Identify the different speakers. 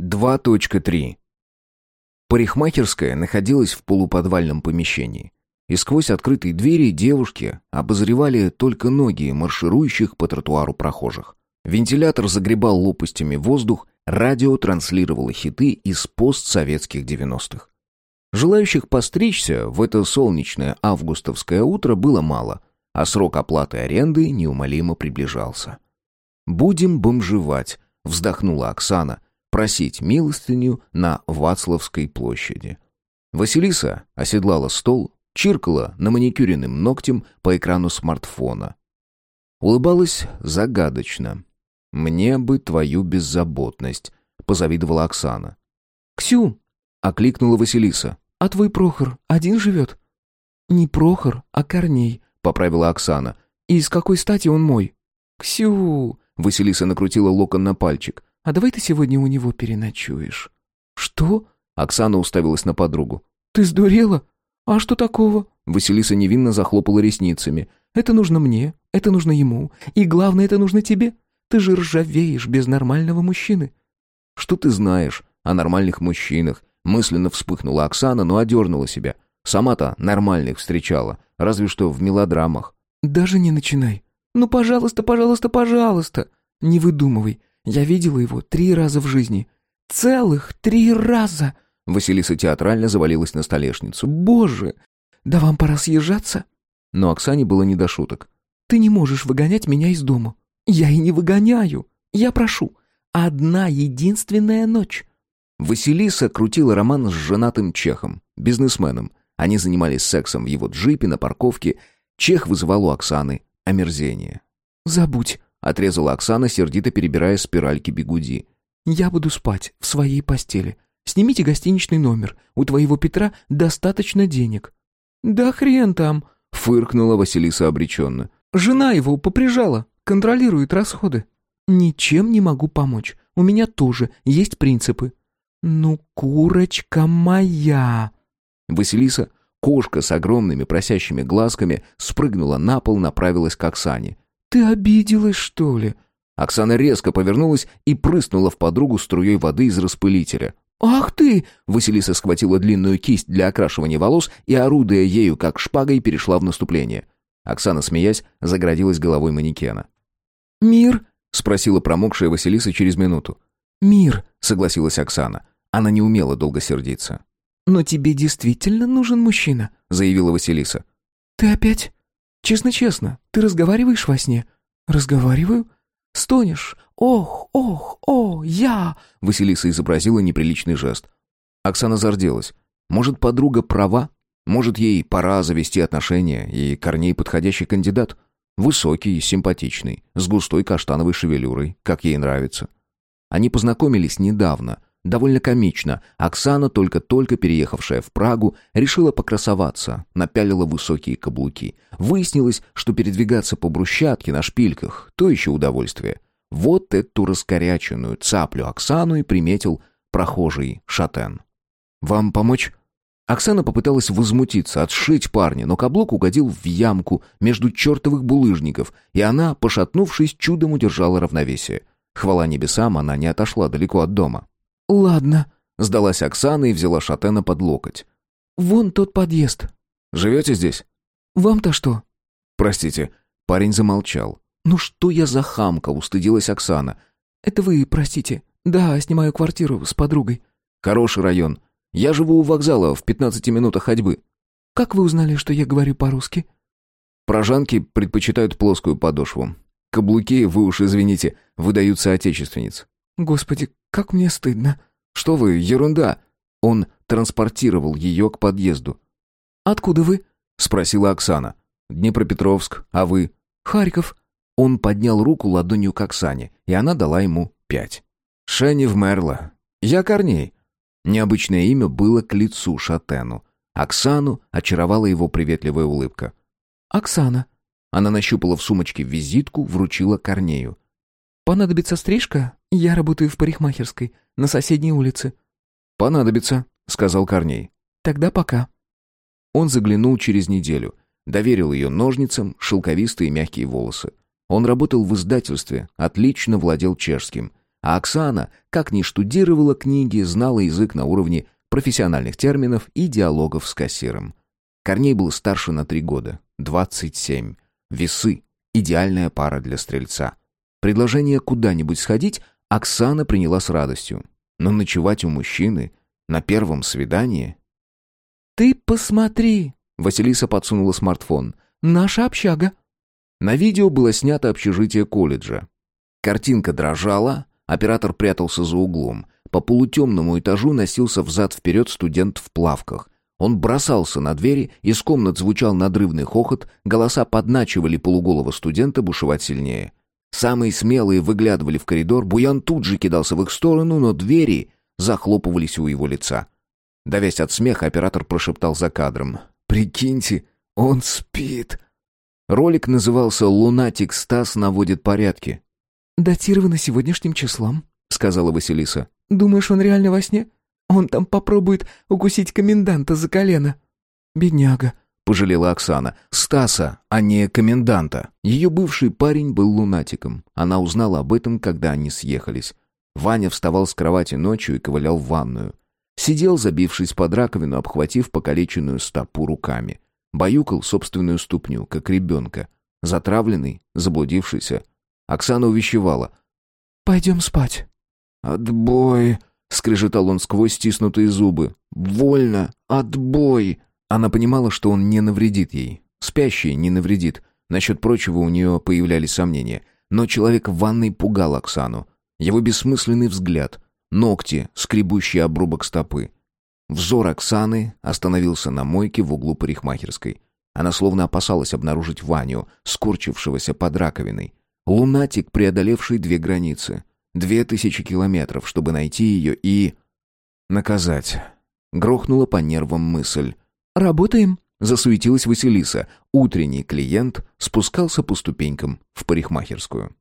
Speaker 1: 2.3 Парикмахерская находилась в полуподвальном помещении. И сквозь открытые двери девушки обозревали только ноги марширующих по тротуару прохожих. Вентилятор загребал лопастями воздух, радио транслировало хиты из постсоветских 90-х. Желающих постричься в это солнечное августовское утро было мало, а срок оплаты аренды неумолимо приближался. «Будем бомжевать», — вздохнула Оксана, «просить милостыню на Вацлавской площади». Василиса оседлала стол, чиркала на маникюренным ногтем по экрану смартфона. Улыбалась загадочно. «Мне бы твою беззаботность», — позавидовала Оксана.
Speaker 2: «Ксю!»
Speaker 1: — окликнула Василиса.
Speaker 2: «А твой Прохор один живет?» «Не Прохор, а Корней», —
Speaker 1: поправила Оксана.
Speaker 2: «И с какой стати он мой?»
Speaker 1: «Ксю!» Василиса накрутила локон на пальчик.
Speaker 2: «А давай ты сегодня у него переночуешь».
Speaker 1: «Что?» Оксана уставилась на подругу.
Speaker 2: «Ты сдурела? А что такого?»
Speaker 1: Василиса невинно захлопала ресницами.
Speaker 2: «Это нужно мне, это нужно ему, и главное, это нужно тебе. Ты же ржавеешь без нормального мужчины».
Speaker 1: «Что ты знаешь о нормальных мужчинах?» Мысленно вспыхнула Оксана, но одернула себя. Сама-то нормальных встречала, разве что в мелодрамах.
Speaker 2: «Даже не начинай. Ну, пожалуйста, пожалуйста, пожалуйста. Не выдумывай. Я видела его три раза в жизни. Целых три раза!»
Speaker 1: Василиса театрально завалилась на столешницу.
Speaker 2: «Боже! Да вам пора съезжаться!»
Speaker 1: Но Оксане было не до шуток.
Speaker 2: «Ты не можешь выгонять меня из дома. Я и не выгоняю. Я прошу. Одна единственная ночь».
Speaker 1: Василиса крутила роман с женатым чехом, бизнесменом. Они занимались сексом в его джипе на парковке. Чех вызывал у Оксаны омерзение.
Speaker 2: «Забудь», —
Speaker 1: отрезала Оксана, сердито перебирая спиральки бигуди.
Speaker 2: «Я буду спать в своей постели. Снимите гостиничный номер. У твоего Петра достаточно денег». «Да хрен там», —
Speaker 1: фыркнула Василиса обреченно.
Speaker 2: «Жена его поприжала, контролирует расходы». «Ничем не могу помочь. У меня тоже есть принципы». «Ну, курочка моя!»
Speaker 1: Василиса, кошка с огромными просящими глазками, спрыгнула на пол, направилась к Оксане.
Speaker 2: «Ты обиделась, что ли?»
Speaker 1: Оксана резко повернулась и прыснула в подругу струей воды из распылителя.
Speaker 2: «Ах ты!»
Speaker 1: Василиса схватила длинную кисть для окрашивания волос и, орудуя ею как шпагой, перешла в наступление. Оксана, смеясь, заградилась головой манекена.
Speaker 2: «Мир?»
Speaker 1: — спросила промокшая Василиса через минуту.
Speaker 2: «Мир», —
Speaker 1: согласилась Оксана. Она не умела долго сердиться.
Speaker 2: «Но тебе действительно нужен мужчина», —
Speaker 1: заявила Василиса.
Speaker 2: «Ты опять? Честно-честно, ты разговариваешь во сне?» «Разговариваю?» «Стонешь? Ох, ох, о, я!»
Speaker 1: Василиса изобразила неприличный жест. Оксана зарделась. Может, подруга права? Может, ей пора завести отношения, и Корней подходящий кандидат? Высокий, симпатичный, с густой каштановой шевелюрой, как ей нравится. Они познакомились недавно, Довольно комично. Оксана, только-только переехавшая в Прагу, решила покрасоваться, напялила высокие каблуки. Выяснилось, что передвигаться по брусчатке на шпильках – то еще удовольствие. Вот эту раскоряченную цаплю Оксану и приметил прохожий шатен. «Вам помочь?» Оксана попыталась возмутиться, отшить парня, но каблук угодил в ямку между чертовых булыжников, и она, пошатнувшись, чудом удержала равновесие. Хвала небесам, она не отошла далеко от дома.
Speaker 2: «Ладно», —
Speaker 1: сдалась Оксана и взяла Шатена под локоть.
Speaker 2: «Вон тот подъезд».
Speaker 1: «Живете здесь?»
Speaker 2: «Вам-то что?»
Speaker 1: «Простите». Парень замолчал. «Ну что я за хамка?» — устыдилась Оксана.
Speaker 2: «Это вы, простите. Да, снимаю квартиру с подругой».
Speaker 1: «Хороший район. Я живу у вокзала в пятнадцати минутах ходьбы».
Speaker 2: «Как вы узнали, что я говорю по-русски?»
Speaker 1: «Прожанки предпочитают плоскую подошву. Каблуки, вы уж извините, выдаются отечественниц».
Speaker 2: «Господи, как мне стыдно!»
Speaker 1: «Что вы, ерунда!» Он транспортировал ее к подъезду.
Speaker 2: «Откуда вы?»
Speaker 1: — спросила Оксана. «Днепропетровск, а вы?»
Speaker 2: «Харьков».
Speaker 1: Он поднял руку ладонью к Оксане, и она дала ему пять. «Шенни вмерла. Я Корней». Необычное имя было к лицу Шатену. Оксану очаровала его приветливая улыбка.
Speaker 2: «Оксана».
Speaker 1: Она нащупала в сумочке визитку, вручила Корнею.
Speaker 2: «Понадобится стрижка? Я работаю в парикмахерской, на соседней улице».
Speaker 1: «Понадобится», — сказал Корней.
Speaker 2: «Тогда пока».
Speaker 1: Он заглянул через неделю, доверил ее ножницам, шелковистые мягкие волосы. Он работал в издательстве, отлично владел чешским. А Оксана, как ни штудировала книги, знала язык на уровне профессиональных терминов и диалогов с кассиром. Корней был старше на три года, 27. Весы — идеальная пара для стрельца. Предложение куда-нибудь сходить Оксана приняла с радостью. Но ночевать у мужчины на первом свидании...
Speaker 2: «Ты посмотри!»
Speaker 1: — Василиса подсунула смартфон.
Speaker 2: «Наша общага!»
Speaker 1: На видео было снято общежитие колледжа. Картинка дрожала, оператор прятался за углом. По полутемному этажу носился взад-вперед студент в плавках. Он бросался на двери, из комнат звучал надрывный хохот, голоса подначивали полуголого студента бушевать сильнее. Самые смелые выглядывали в коридор, Буян тут же кидался в их сторону, но двери захлопывались у его лица. Давясь от смеха, оператор прошептал за кадром. «Прикиньте, он спит!» Ролик назывался «Лунатик Стас наводит порядки».
Speaker 2: «Датировано сегодняшним числом», —
Speaker 1: сказала Василиса.
Speaker 2: «Думаешь, он реально во сне? Он там попробует укусить коменданта за колено». «Бедняга», —
Speaker 1: пожалела Оксана. «Стаса, а не коменданта». Ее бывший парень был лунатиком. Она узнала об этом, когда они съехались. Ваня вставал с кровати ночью и ковылял в ванную. Сидел, забившись под раковину, обхватив покалеченную стопу руками. Баюкал собственную ступню, как ребенка. Затравленный, заблудившийся. Оксана увещевала.
Speaker 2: «Пойдем спать».
Speaker 1: «Отбой!» — скрежетал он сквозь стиснутые зубы. «Вольно! Отбой!» Она понимала, что он не навредит ей. Спящий не навредит. Насчет прочего у нее появлялись сомнения. Но человек в ванной пугал Оксану. Его бессмысленный взгляд, ногти, скребущий обрубок стопы. Взор Оксаны остановился на мойке в углу парикмахерской. Она словно опасалась обнаружить Ваню, скорчившегося под раковиной. Лунатик, преодолевший две границы. Две тысячи километров, чтобы найти ее и... Наказать. Грохнула по нервам мысль.
Speaker 2: «Работаем», —
Speaker 1: засуетилась Василиса. Утренний клиент спускался по ступенькам в парикмахерскую.